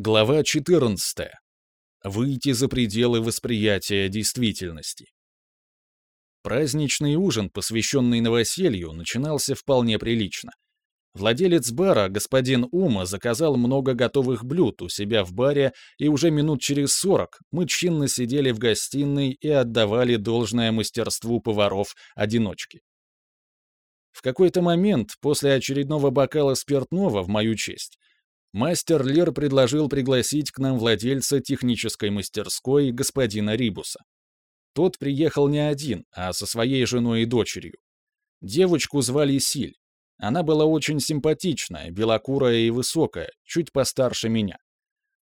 Глава 14. Выйти за пределы восприятия действительности. Праздничный ужин, посвященный новоселью, начинался вполне прилично. Владелец бара, господин Ума, заказал много готовых блюд у себя в баре, и уже минут через сорок мы чинно сидели в гостиной и отдавали должное мастерству поваров-одиночки. В какой-то момент, после очередного бокала спиртного в мою честь, мастер Лер предложил пригласить к нам владельца технической мастерской господина Рибуса. Тот приехал не один, а со своей женой и дочерью. Девочку звали Силь. Она была очень симпатичная, белокурая и высокая, чуть постарше меня.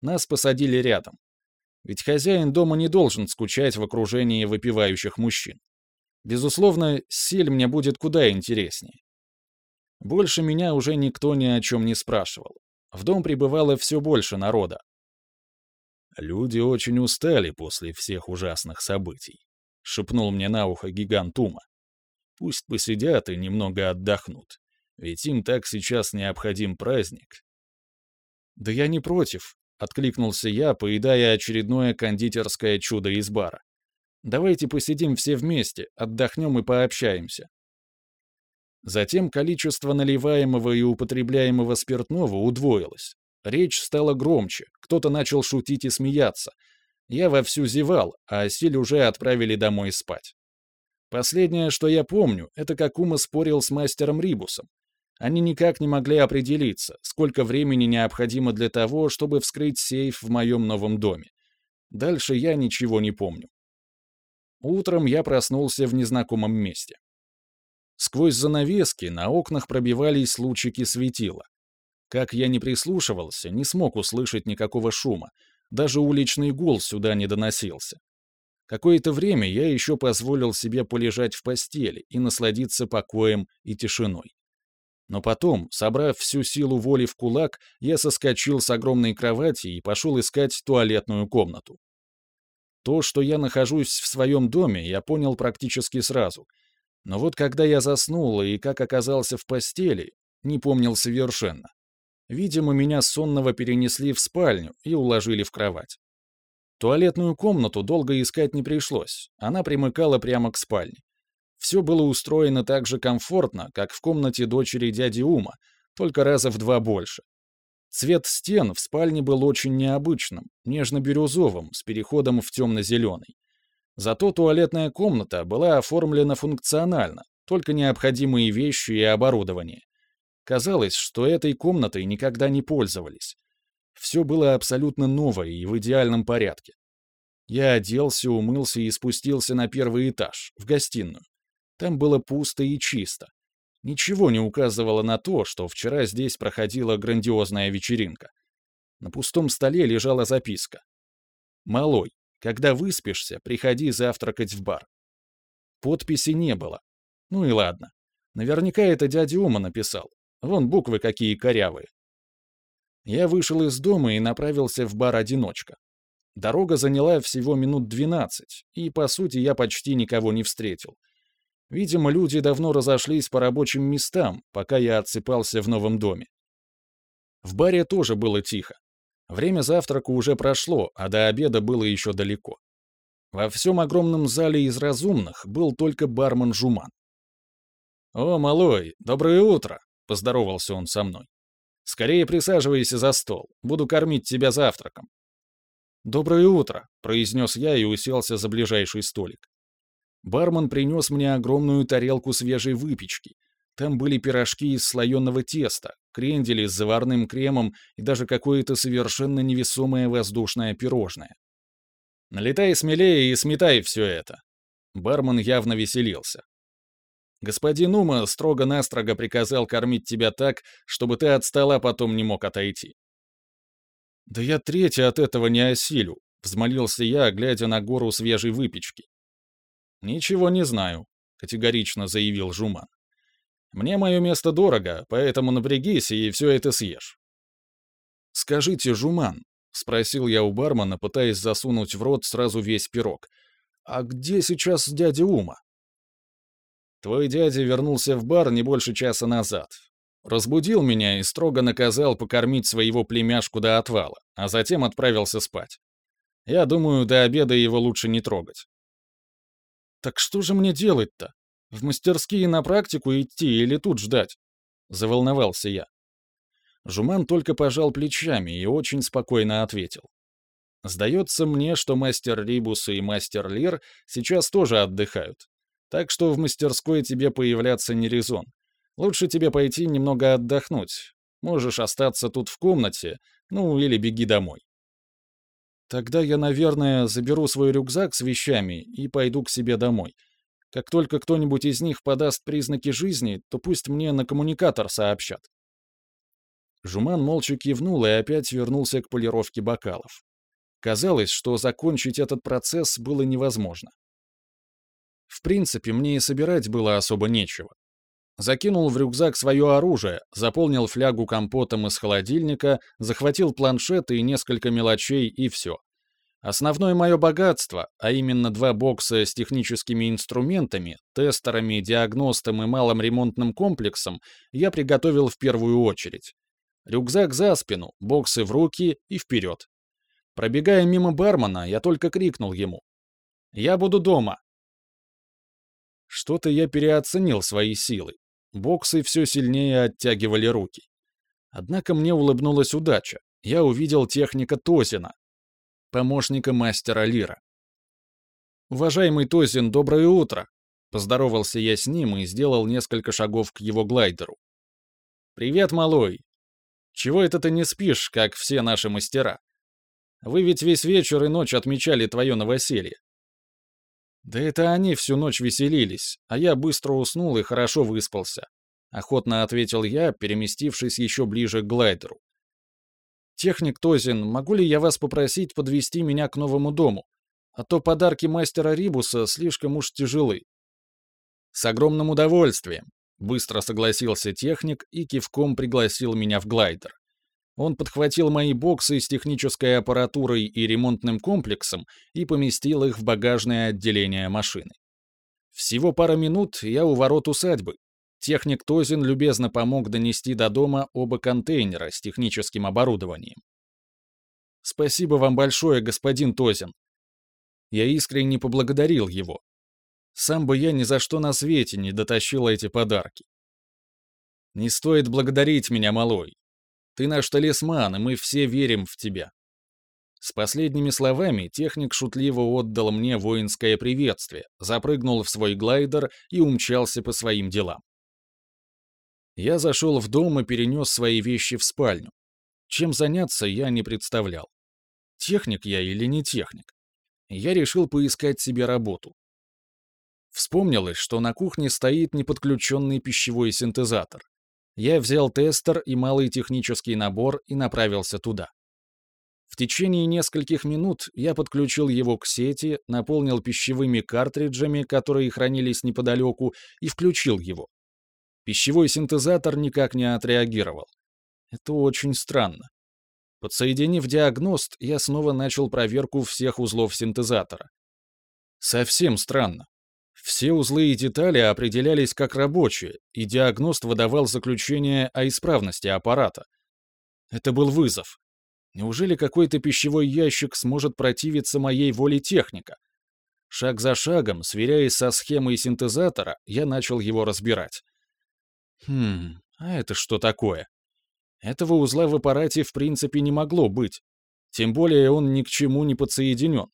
Нас посадили рядом. Ведь хозяин дома не должен скучать в окружении выпивающих мужчин. Безусловно, Силь мне будет куда интереснее. Больше меня уже никто ни о чем не спрашивал. В дом прибывало все больше народа. «Люди очень устали после всех ужасных событий», — шепнул мне на ухо гигант Ума. «Пусть посидят и немного отдохнут, ведь им так сейчас необходим праздник». «Да я не против», — откликнулся я, поедая очередное кондитерское чудо из бара. «Давайте посидим все вместе, отдохнем и пообщаемся». Затем количество наливаемого и употребляемого спиртного удвоилось. Речь стала громче, кто-то начал шутить и смеяться. Я вовсю зевал, а Силь уже отправили домой спать. Последнее, что я помню, это как Ума спорил с мастером Рибусом. Они никак не могли определиться, сколько времени необходимо для того, чтобы вскрыть сейф в моем новом доме. Дальше я ничего не помню. Утром я проснулся в незнакомом месте. Сквозь занавески на окнах пробивались лучики светила. Как я не прислушивался, не смог услышать никакого шума, даже уличный гул сюда не доносился. Какое-то время я еще позволил себе полежать в постели и насладиться покоем и тишиной. Но потом, собрав всю силу воли в кулак, я соскочил с огромной кровати и пошел искать туалетную комнату. То, что я нахожусь в своем доме, я понял практически сразу — но вот когда я заснул и как оказался в постели, не помнил совершенно. Видимо, меня сонного перенесли в спальню и уложили в кровать. Туалетную комнату долго искать не пришлось, она примыкала прямо к спальне. Все было устроено так же комфортно, как в комнате дочери дяди Ума, только раза в два больше. Цвет стен в спальне был очень необычным, нежно-бирюзовым, с переходом в темно-зеленый. Зато туалетная комната была оформлена функционально, только необходимые вещи и оборудование. Казалось, что этой комнатой никогда не пользовались. Все было абсолютно новое и в идеальном порядке. Я оделся, умылся и спустился на первый этаж, в гостиную. Там было пусто и чисто. Ничего не указывало на то, что вчера здесь проходила грандиозная вечеринка. На пустом столе лежала записка. «Малой, когда выспишься, приходи завтракать в бар. Подписи не было. Ну и ладно. Наверняка это дядя Ума написал. Вон буквы какие корявые. Я вышел из дома и направился в бар-одиночка. Дорога заняла всего минут 12, и, по сути, я почти никого не встретил. Видимо, люди давно разошлись по рабочим местам, пока я отсыпался в новом доме. В баре тоже было тихо. Время завтрака уже прошло, а до обеда было еще далеко. Во всем огромном зале из разумных был только бармен Жуман. «О, малой, доброе утро!» — поздоровался он со мной. «Скорее присаживайся за стол, буду кормить тебя завтраком». «Доброе утро», — произнес я и уселся за ближайший столик. Бармен принес мне огромную тарелку свежей выпечки, там были пирожки из слоеного теста, крендели с заварным кремом и даже какое-то совершенно невесомое воздушное пирожное. «Налетай смелее и сметай все это!» Бармен явно веселился. «Господин Ума строго-настрого приказал кормить тебя так, чтобы ты от стола потом не мог отойти». «Да я третий от этого не осилю», — взмолился я, глядя на гору свежей выпечки. «Ничего не знаю», — категорично заявил Жуман. Мне мое место дорого, поэтому напрягись и все это съешь». «Скажите, Жуман», — спросил я у бармена, пытаясь засунуть в рот сразу весь пирог, «а где сейчас дядя Ума?» «Твой дядя вернулся в бар не больше часа назад. Разбудил меня и строго наказал покормить своего племяшку до отвала», — а затем отправился спать. Я думаю, до обеда его лучше не трогать. «Так что же мне делать-то? В мастерские на практику идти или тут ждать?» Заволновался я. Жуман только пожал плечами и очень спокойно ответил. «Сдается мне, что мастер Рибус и мастер Лир сейчас тоже отдыхают. Так что в мастерской тебе появляться не резон. Лучше тебе пойти немного отдохнуть. Можешь остаться тут в комнате, ну или беги домой. Тогда я, наверное, заберу свой рюкзак с вещами и пойду к себе домой. Как только кто-нибудь из них подаст признаки жизни, то пусть мне на коммуникатор сообщат. Жуман молча кивнул и опять вернулся к полировке бокалов. Казалось, что закончить этот процесс было невозможно. В принципе, мне и собирать было особо нечего. Закинул в рюкзак свое оружие, заполнил флягу компотом из холодильника, захватил планшет и несколько мелочей, и все. Основное мое богатство, а именно два бокса с техническими инструментами, тестерами, диагностом и малым ремонтным комплексом, я приготовил в первую очередь. Рюкзак за спину, боксы в руки и вперед. Пробегая мимо бармена, я только крикнул ему. «Я буду дома!» Что-то я переоценил свои силы. Боксы все сильнее оттягивали руки. Однако мне улыбнулась удача. Я увидел техника Тозина, помощника мастера Лира. «Уважаемый Тозин, доброе утро!» Поздоровался я с ним и сделал несколько шагов к его глайдеру. «Привет, малой! Чего это ты не спишь, как все наши мастера? Вы ведь весь вечер и ночь отмечали твое новоселье. Да это они всю ночь веселились, а я быстро уснул и хорошо выспался. Охотно ответил я, переместившись еще ближе к глайдеру. «Техник Тозин, могу ли я вас попросить подвести меня к новому дому? А то подарки мастера Рибуса слишком уж тяжелы». «С огромным удовольствием», — быстро согласился техник и кивком пригласил меня в глайдер. Он подхватил мои боксы с технической аппаратурой и ремонтным комплексом и поместил их в багажное отделение машины. Всего пара минут, я у ворот усадьбы. Техник Тозин любезно помог донести до дома оба контейнера с техническим оборудованием. «Спасибо вам большое, господин Тозин». Я искренне поблагодарил его. Сам бы я ни за что на свете не дотащил эти подарки. «Не стоит благодарить меня, малой. Ты наш талисман, и мы все верим в тебя». С последними словами техник шутливо отдал мне воинское приветствие, запрыгнул в свой глайдер и умчался по своим делам. Я зашел в дом и перенес свои вещи в спальню. Чем заняться, я не представлял. Техник я или не техник? Я решил поискать себе работу. Вспомнилось, что на кухне стоит неподключенный пищевой синтезатор. Я взял тестер и малый технический набор и направился туда. В течение нескольких минут я подключил его к сети, наполнил пищевыми картриджами, которые хранились неподалеку, и включил его. Пищевой синтезатор никак не отреагировал. Это очень странно. Подсоединив диагност, я снова начал проверку всех узлов синтезатора. Совсем странно. Все узлы и детали определялись как рабочие, и диагност выдавал заключение о исправности аппарата. Это был вызов. Неужели какой-то пищевой ящик сможет противиться моей воле техника? Шаг за шагом, сверяясь со схемой синтезатора, я начал его разбирать. Хм, а это что такое? Этого узла в аппарате в принципе не могло быть. Тем более он ни к чему не подсоединен.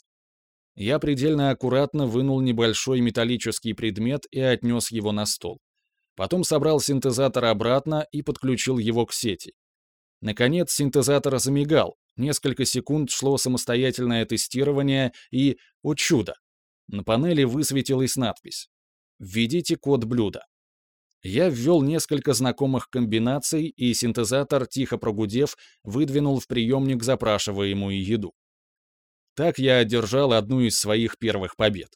Я предельно аккуратно вынул небольшой металлический предмет и отнес его на стол. Потом собрал синтезатор обратно и подключил его к сети. Наконец синтезатор замигал, несколько секунд шло самостоятельное тестирование и, о чудо, на панели высветилась надпись «Введите код блюда». Я ввел несколько знакомых комбинаций, и синтезатор, тихо прогудев, выдвинул в приемник запрашиваемую еду. Так я одержал одну из своих первых побед.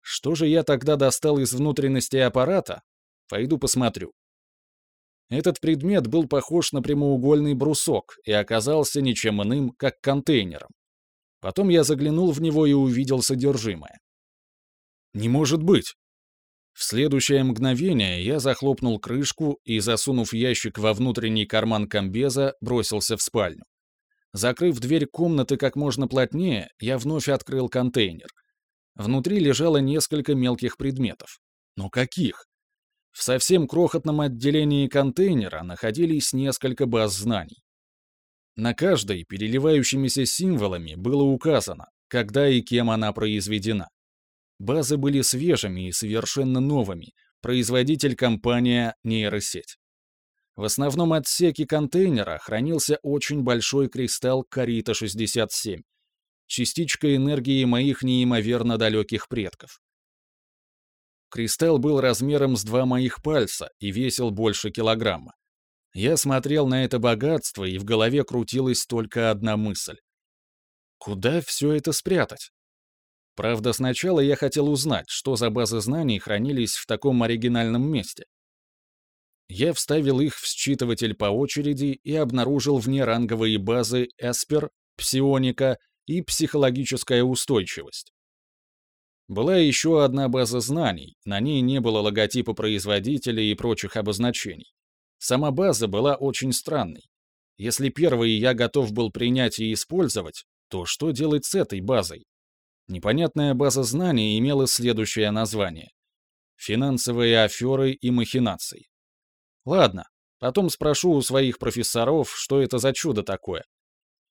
Что же я тогда достал из внутренности аппарата? Пойду посмотрю. Этот предмет был похож на прямоугольный брусок и оказался ничем иным, как контейнером. Потом я заглянул в него и увидел содержимое. Не может быть! В следующее мгновение я захлопнул крышку и, засунув ящик во внутренний карман комбеза, бросился в спальню. Закрыв дверь комнаты как можно плотнее, я вновь открыл контейнер. Внутри лежало несколько мелких предметов. Но каких? В совсем крохотном отделении контейнера находились несколько баз знаний. На каждой переливающимися символами было указано, когда и кем она произведена. Базы были свежими и совершенно новыми, производитель компания нейросеть. В основном отсеке контейнера хранился очень большой кристалл Карита-67, частичка энергии моих неимоверно далеких предков. Кристалл был размером с два моих пальца и весил больше килограмма. Я смотрел на это богатство, и в голове крутилась только одна мысль. Куда все это спрятать? Правда, сначала я хотел узнать, что за базы знаний хранились в таком оригинальном месте. Я вставил их в считыватель по очереди и обнаружил внеранговые базы Эспер, Псионика и психологическая устойчивость. Была еще одна база знаний, на ней не было логотипа производителя и прочих обозначений. Сама база была очень странной. Если первые я готов был принять и использовать, то что делать с этой базой? Непонятная база знаний имела следующее название. Финансовые аферы и махинации. Ладно, потом спрошу у своих профессоров, что это за чудо такое.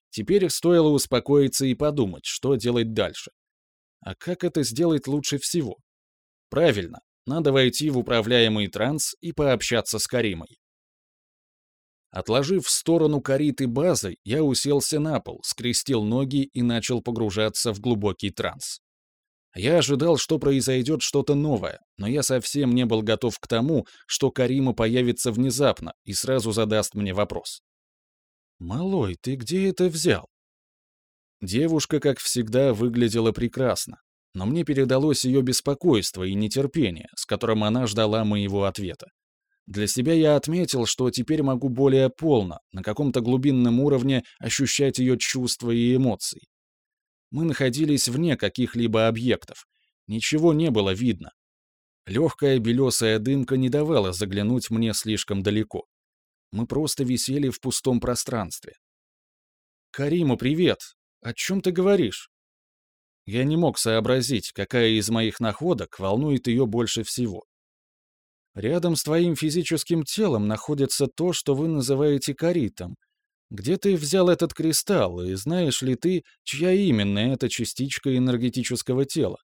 Теперь стоило успокоиться и подумать, что делать дальше. А как это сделать лучше всего? Правильно, надо войти в управляемый транс и пообщаться с Каримой. Отложив в сторону кориты базы, я уселся на пол, скрестил ноги и начал погружаться в глубокий транс. Я ожидал, что произойдет что-то новое, но я совсем не был готов к тому, что Карима появится внезапно и сразу задаст мне вопрос. «Малой, ты где это взял?» Девушка, как всегда, выглядела прекрасно, но мне передалось ее беспокойство и нетерпение, с которым она ждала моего ответа. Для себя я отметил, что теперь могу более полно, на каком-то глубинном уровне ощущать ее чувства и эмоции. Мы находились вне каких-либо объектов. Ничего не было видно. Легкая белесая дымка не давала заглянуть мне слишком далеко. Мы просто висели в пустом пространстве. «Карима, привет! О чем ты говоришь?» Я не мог сообразить, какая из моих находок волнует ее больше всего. Рядом с твоим физическим телом находится то, что вы называете коритом. Где ты взял этот кристалл, и знаешь ли ты, чья именно эта частичка энергетического тела?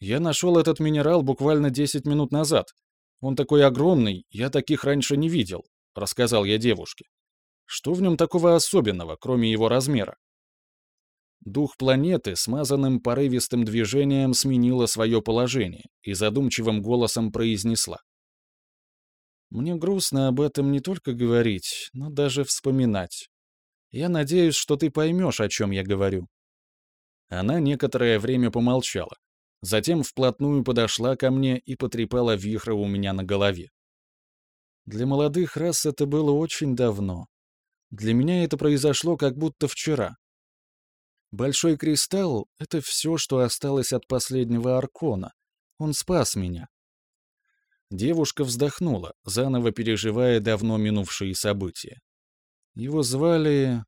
Я нашел этот минерал буквально 10 минут назад. Он такой огромный, я таких раньше не видел, рассказал я девушке. Что в нем такого особенного, кроме его размера? Дух планеты смазанным порывистым движением сменила свое положение и задумчивым голосом произнесла. «Мне грустно об этом не только говорить, но даже вспоминать. Я надеюсь, что ты поймешь, о чем я говорю». Она некоторое время помолчала, затем вплотную подошла ко мне и потрепала вихра у меня на голове. Для молодых рас это было очень давно. Для меня это произошло как будто вчера. Большой кристалл — это все, что осталось от последнего Аркона. Он спас меня. Девушка вздохнула, заново переживая давно минувшие события. Его звали...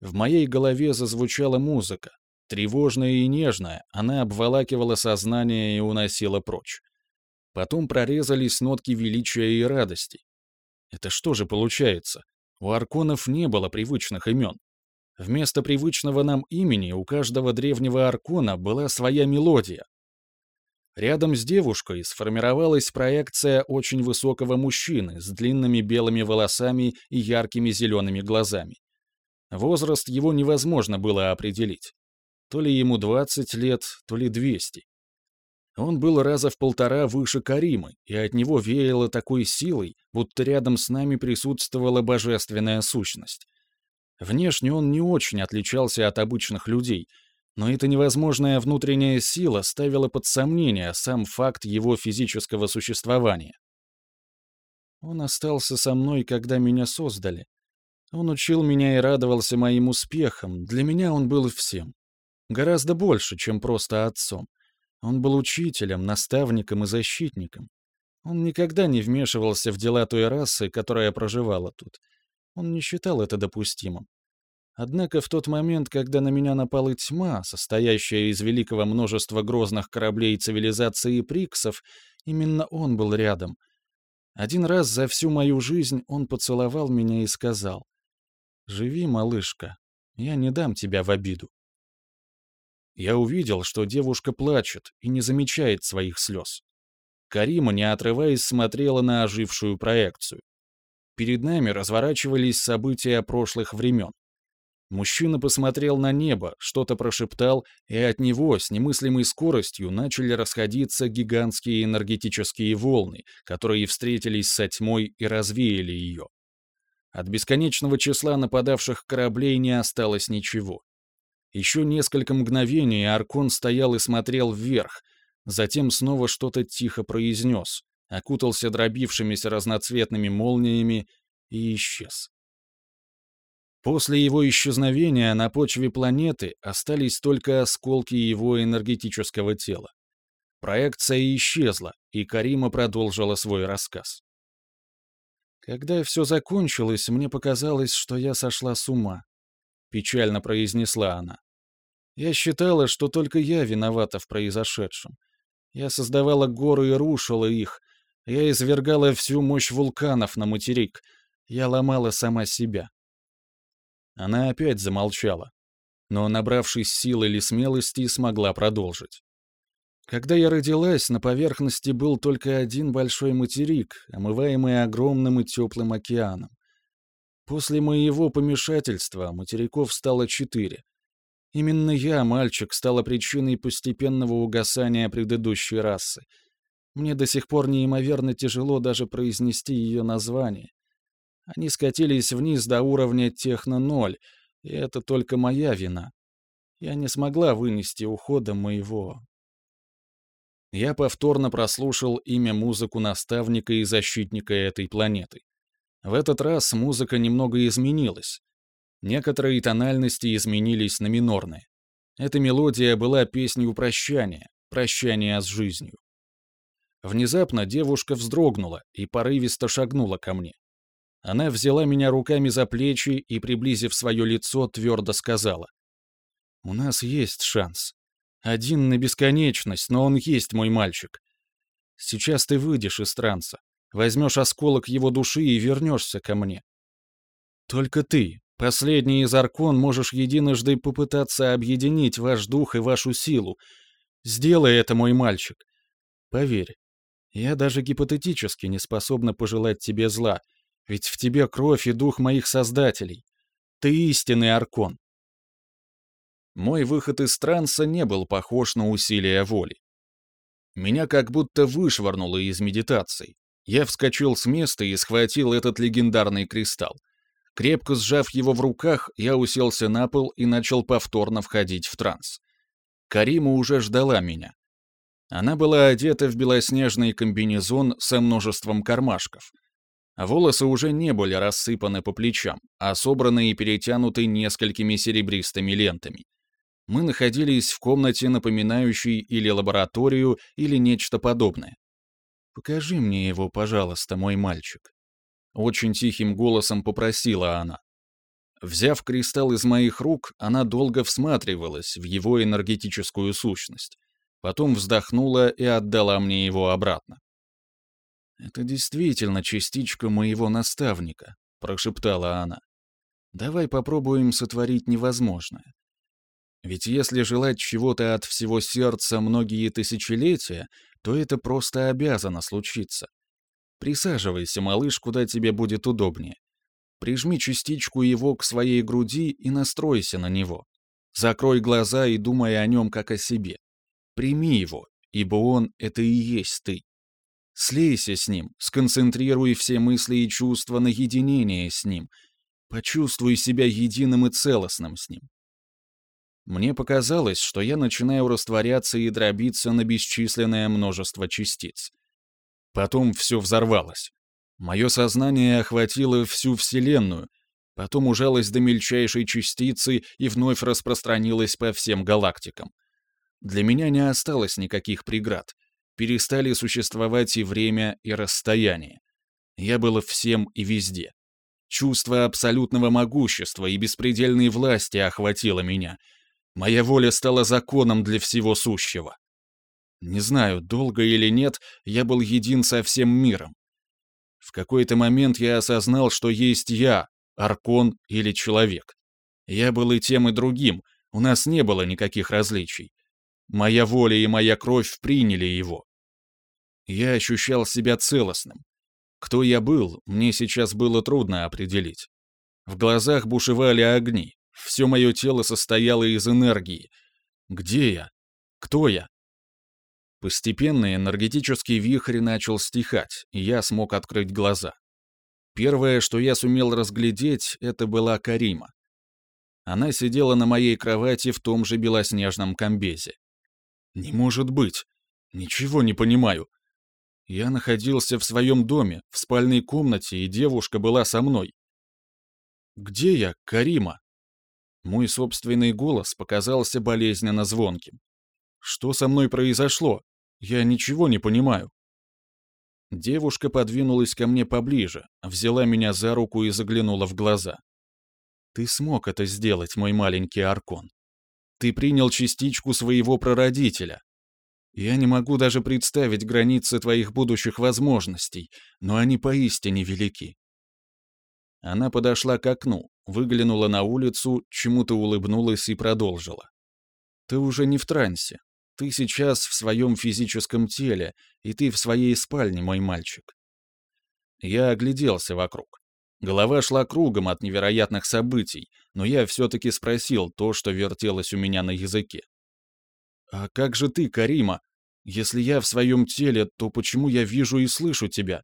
В моей голове зазвучала музыка. Тревожная и нежная, она обволакивала сознание и уносила прочь. Потом прорезались нотки величия и радости. Это что же получается? У арконов не было привычных имен. Вместо привычного нам имени у каждого древнего аркона была своя мелодия. Рядом с девушкой сформировалась проекция очень высокого мужчины с длинными белыми волосами и яркими зелеными глазами. Возраст его невозможно было определить. То ли ему 20 лет, то ли 200. Он был раза в полтора выше Каримы, и от него веяло такой силой, будто рядом с нами присутствовала божественная сущность. Внешне он не очень отличался от обычных людей, но эта невозможная внутренняя сила ставила под сомнение сам факт его физического существования. Он остался со мной, когда меня создали. Он учил меня и радовался моим успехам, для меня он был всем. Гораздо больше, чем просто отцом. Он был учителем, наставником и защитником. Он никогда не вмешивался в дела той расы, которая проживала тут. Он не считал это допустимым. Однако в тот момент, когда на меня напала тьма, состоящая из великого множества грозных кораблей цивилизации Приксов, именно он был рядом. Один раз за всю мою жизнь он поцеловал меня и сказал, «Живи, малышка, я не дам тебя в обиду». Я увидел, что девушка плачет и не замечает своих слез. Карима, не отрываясь, смотрела на ожившую проекцию. Перед нами разворачивались события прошлых времен. Мужчина посмотрел на небо, что-то прошептал, и от него с немыслимой скоростью начали расходиться гигантские энергетические волны, которые встретились со тьмой и развеяли ее. От бесконечного числа нападавших кораблей не осталось ничего. Еще несколько мгновений Аркон стоял и смотрел вверх, затем снова что-то тихо произнес, окутался дробившимися разноцветными молниями и исчез. После его исчезновения на почве планеты остались только осколки его энергетического тела. Проекция исчезла, и Карима продолжила свой рассказ. «Когда все закончилось, мне показалось, что я сошла с ума», — печально произнесла она. «Я считала, что только я виновата в произошедшем. Я создавала горы и рушила их. Я извергала всю мощь вулканов на материк. Я ломала сама себя. Она опять замолчала, но, набравшись сил или смелости, смогла продолжить. Когда я родилась, на поверхности был только один большой материк, омываемый огромным и теплым океаном. После моего помешательства материков стало четыре. Именно я, мальчик, стала причиной постепенного угасания предыдущей расы. Мне до сих пор неимоверно тяжело даже произнести ее название. Они скатились вниз до уровня техно-0, и это только моя вина. Я не смогла вынести ухода моего. Я повторно прослушал имя музыку наставника и защитника этой планеты. В этот раз музыка немного изменилась. Некоторые тональности изменились на минорные. Эта мелодия была песней прощания, прощания с жизнью. Внезапно девушка вздрогнула и порывисто шагнула ко мне. Она взяла меня руками за плечи и, приблизив свое лицо, твердо сказала. «У нас есть шанс. Один на бесконечность, но он есть, мой мальчик. Сейчас ты выйдешь из транса, возьмешь осколок его души и вернешься ко мне. Только ты, последний из Аркон, можешь единожды попытаться объединить ваш дух и вашу силу. Сделай это, мой мальчик. Поверь, я даже гипотетически не способна пожелать тебе зла, ведь в тебе кровь и дух моих создателей. Ты истинный Аркон. Мой выход из транса не был похож на усилие воли. Меня как будто вышвырнуло из медитации. Я вскочил с места и схватил этот легендарный кристалл. Крепко сжав его в руках, я уселся на пол и начал повторно входить в транс. Карима уже ждала меня. Она была одета в белоснежный комбинезон со множеством кармашков. Волосы уже не были рассыпаны по плечам, а собраны и перетянуты несколькими серебристыми лентами. Мы находились в комнате, напоминающей или лабораторию, или нечто подобное. «Покажи мне его, пожалуйста, мой мальчик». Очень тихим голосом попросила она. Взяв кристалл из моих рук, она долго всматривалась в его энергетическую сущность. Потом вздохнула и отдала мне его обратно. «Это действительно частичка моего наставника», — прошептала она. «Давай попробуем сотворить невозможное. Ведь если желать чего-то от всего сердца многие тысячелетия, то это просто обязано случиться. Присаживайся, малыш, куда тебе будет удобнее. Прижми частичку его к своей груди и настройся на него. Закрой глаза и думай о нем как о себе. Прими его, ибо он — это и есть ты. Слейся с ним, сконцентрируй все мысли и чувства на единение с ним. Почувствуй себя единым и целостным с ним. Мне показалось, что я начинаю растворяться и дробиться на бесчисленное множество частиц. Потом все взорвалось. Мое сознание охватило всю Вселенную, потом ужалось до мельчайшей частицы и вновь распространилось по всем галактикам. Для меня не осталось никаких преград перестали существовать и время, и расстояние. Я был всем и везде. Чувство абсолютного могущества и беспредельной власти охватило меня. Моя воля стала законом для всего сущего. Не знаю, долго или нет, я был един со всем миром. В какой-то момент я осознал, что есть я, Аркон или человек. Я был и тем, и другим, у нас не было никаких различий. Моя воля и моя кровь приняли его. Я ощущал себя целостным. Кто я был, мне сейчас было трудно определить. В глазах бушевали огни, все мое тело состояло из энергии. Где я? Кто я? Постепенно энергетический вихрь начал стихать, и я смог открыть глаза. Первое, что я сумел разглядеть, это была Карима. Она сидела на моей кровати в том же белоснежном комбезе. Не может быть. Ничего не понимаю. Я находился в своем доме, в спальной комнате, и девушка была со мной. Где я, Карима? Мой собственный голос показался болезненно звонким. Что со мной произошло? Я ничего не понимаю. Девушка подвинулась ко мне поближе, взяла меня за руку и заглянула в глаза. «Ты смог это сделать, мой маленький Аркон. Ты принял частичку своего прародителя. Я не могу даже представить границы твоих будущих возможностей, но они поистине велики». Она подошла к окну, выглянула на улицу, чему-то улыбнулась и продолжила. «Ты уже не в трансе. Ты сейчас в своем физическом теле, и ты в своей спальне, мой мальчик. Я огляделся вокруг. Голова шла кругом от невероятных событий, но я все-таки спросил то, что вертелось у меня на языке. «А как же ты, Карима? Если я в своем теле, то почему я вижу и слышу тебя?»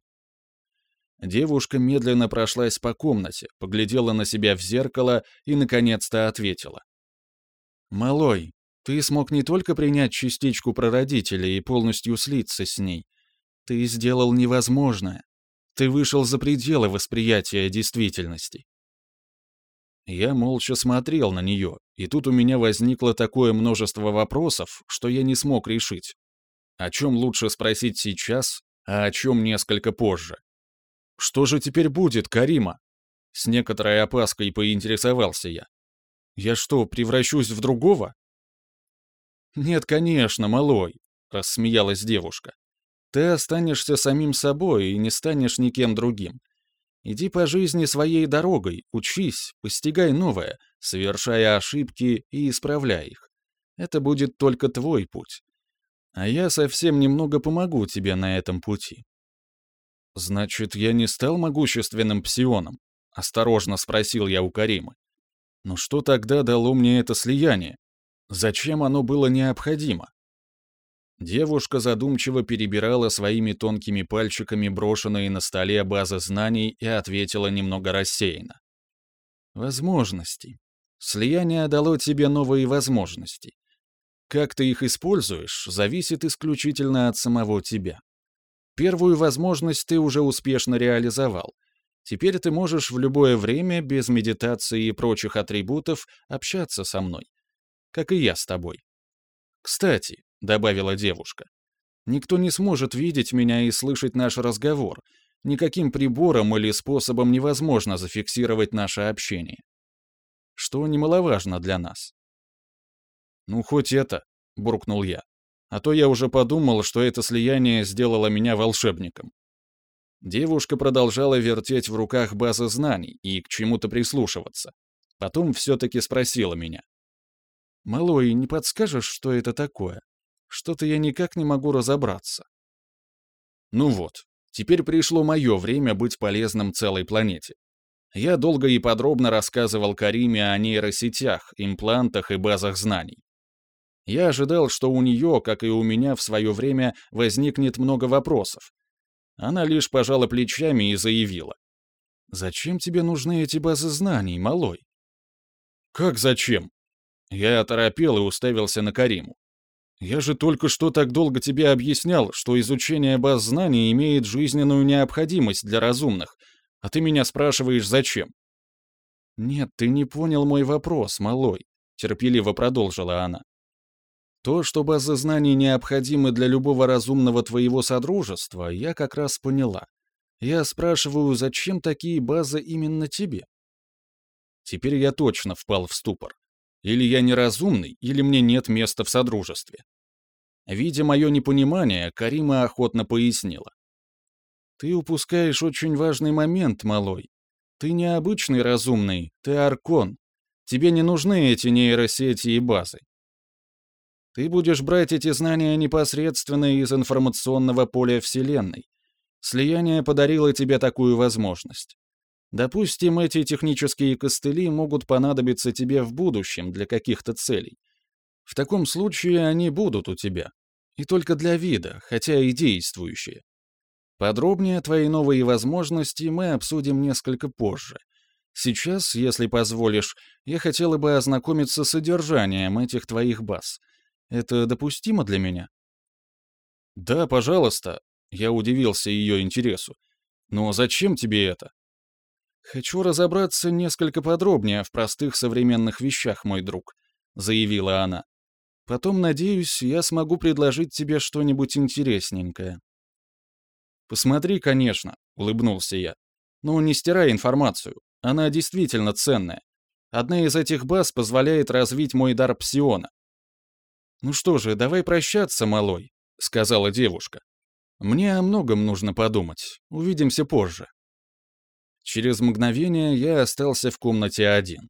Девушка медленно прошлась по комнате, поглядела на себя в зеркало и, наконец-то, ответила. «Малой, ты смог не только принять частичку прародителя и полностью слиться с ней. Ты сделал невозможное. Ты вышел за пределы восприятия действительности. Я молча смотрел на нее, и тут у меня возникло такое множество вопросов, что я не смог решить. О чем лучше спросить сейчас, а о чем несколько позже. Что же теперь будет, Карима? С некоторой опаской поинтересовался я. Я что, превращусь в другого? «Нет, конечно, малой», — рассмеялась девушка. «Ты останешься самим собой и не станешь никем другим. Иди по жизни своей дорогой, учись, постигай новое, совершая ошибки и исправляй их. Это будет только твой путь. А я совсем немного помогу тебе на этом пути». «Значит, я не стал могущественным псионом?» — осторожно спросил я у Каримы. «Но что тогда дало мне это слияние?» Зачем оно было необходимо? Девушка задумчиво перебирала своими тонкими пальчиками брошенные на столе базы знаний и ответила немного рассеянно. Возможности. Слияние дало тебе новые возможности. Как ты их используешь, зависит исключительно от самого тебя. Первую возможность ты уже успешно реализовал. Теперь ты можешь в любое время, без медитации и прочих атрибутов, общаться со мной как и я с тобой. Кстати, — добавила девушка, — никто не сможет видеть меня и слышать наш разговор. Никаким прибором или способом невозможно зафиксировать наше общение. Что немаловажно для нас. «Ну, хоть это», — буркнул я. «А то я уже подумал, что это слияние сделало меня волшебником». Девушка продолжала вертеть в руках базы знаний и к чему-то прислушиваться. Потом все-таки спросила меня. «Малой, не подскажешь, что это такое? Что-то я никак не могу разобраться». Ну вот, теперь пришло мое время быть полезным целой планете. Я долго и подробно рассказывал Кариме о нейросетях, имплантах и базах знаний. Я ожидал, что у нее, как и у меня в свое время, возникнет много вопросов. Она лишь пожала плечами и заявила. «Зачем тебе нужны эти базы знаний, малой?» «Как зачем?» Я оторопел и уставился на Кариму. «Я же только что так долго тебе объяснял, что изучение баз знаний имеет жизненную необходимость для разумных, а ты меня спрашиваешь, зачем?» «Нет, ты не понял мой вопрос, малой», — терпеливо продолжила она. «То, что базы знаний необходимы для любого разумного твоего содружества, я как раз поняла. Я спрашиваю, зачем такие базы именно тебе? Теперь я точно впал в ступор. Или я неразумный, или мне нет места в содружестве. Видя мое непонимание, Карима охотно пояснила. «Ты упускаешь очень важный момент, малой. Ты не обычный разумный, ты аркон. Тебе не нужны эти нейросети и базы. Ты будешь брать эти знания непосредственно из информационного поля Вселенной. Слияние подарило тебе такую возможность. Допустим, эти технические костыли могут понадобиться тебе в будущем для каких-то целей. В таком случае они будут у тебя. И только для вида, хотя и действующие. Подробнее твои новые возможности мы обсудим несколько позже. Сейчас, если позволишь, я хотела бы ознакомиться с содержанием этих твоих баз. Это допустимо для меня? Да, пожалуйста. Я удивился ее интересу. Но зачем тебе это? «Хочу разобраться несколько подробнее в простых современных вещах, мой друг», — заявила она. «Потом, надеюсь, я смогу предложить тебе что-нибудь интересненькое». «Посмотри, конечно», — улыбнулся я. «Но не стирай информацию. Она действительно ценная. Одна из этих баз позволяет развить мой дар псиона». «Ну что же, давай прощаться, малой», — сказала девушка. «Мне о многом нужно подумать. Увидимся позже». Через мгновение я остался в комнате один.